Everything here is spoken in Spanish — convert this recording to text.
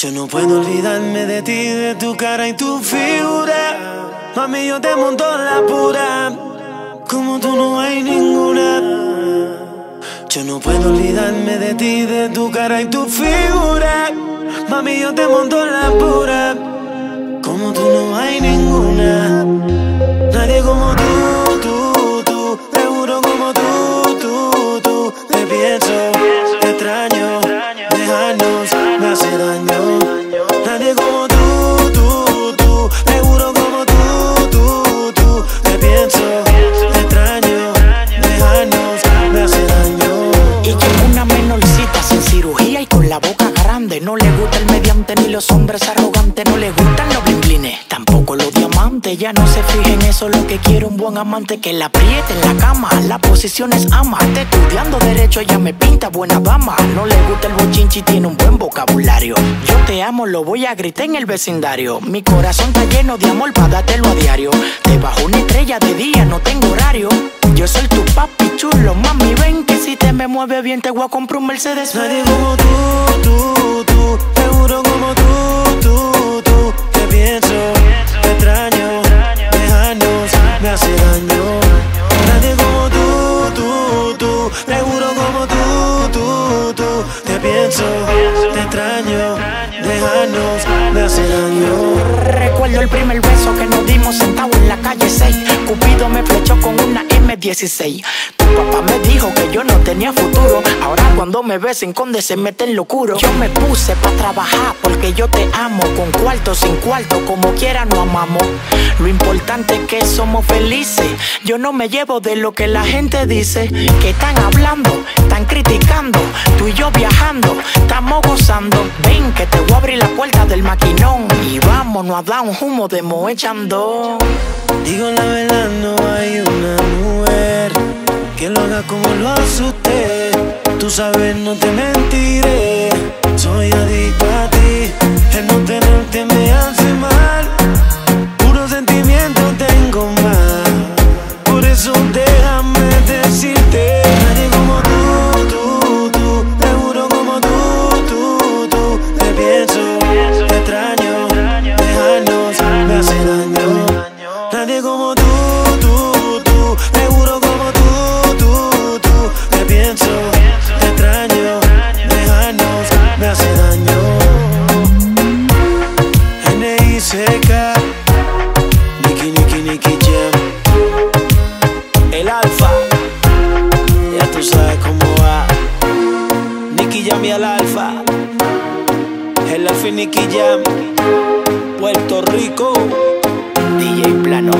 Yo no puedo olvidarme de ti, de tu cara y tu figura. Mami, yo te monto la pura. Como tú no hay ninguna. Yo no puedo olvidarme de ti, de tu cara y tu figura. Mami, yo te monto la pura. Como tú no hay ninguna. Ya no se fija en eso. Lo que quiere un buen amante que la apriete en la cama. La posición es ama. Está estudiando derecho, ella me pinta buena dama. No le gusta el bochinchi, tiene un buen vocabulario. Yo te amo, lo voy a gritar en el vecindario. Mi corazón está lleno de amor para a diario. Debajo una estrella de día, no tengo horario. Yo soy tu papi chulo, mami, ven que si te me mueve bien te voy a comprar un Mercedes. Tú, tú, tú. Me hace daño. Nadie como tú, tú, tú. Seguro como tú, tú, tú. Te pienso, te extraño. Dejarnos me hace daño. Recuerdo el primer beso que nos dimos sentado en la calle 6. Cupido me flechó con una M16. Tu papá me dijo que yo no tenía futuro. Cuando me ves en conde se mete en locuro. Yo me puse pa' trabajar porque yo te amo. Con cuarto, sin cuarto, como quiera no amamos. Lo importante es que somos felices. Yo no me llevo de lo que la gente dice. Que están hablando, están criticando. Tú y yo viajando, estamos gozando. Ven que te voy a abrir la puerta del maquinón. Y vámonos a dar un humo de Moe Chandon. Digo la verdad, no hay una mujer que lo haga como lo hace usted. Tú sabes, no te mentiré. Soy adicto Ariel Alfa, el Finiki Jam, Puerto Rico, DJ Plano.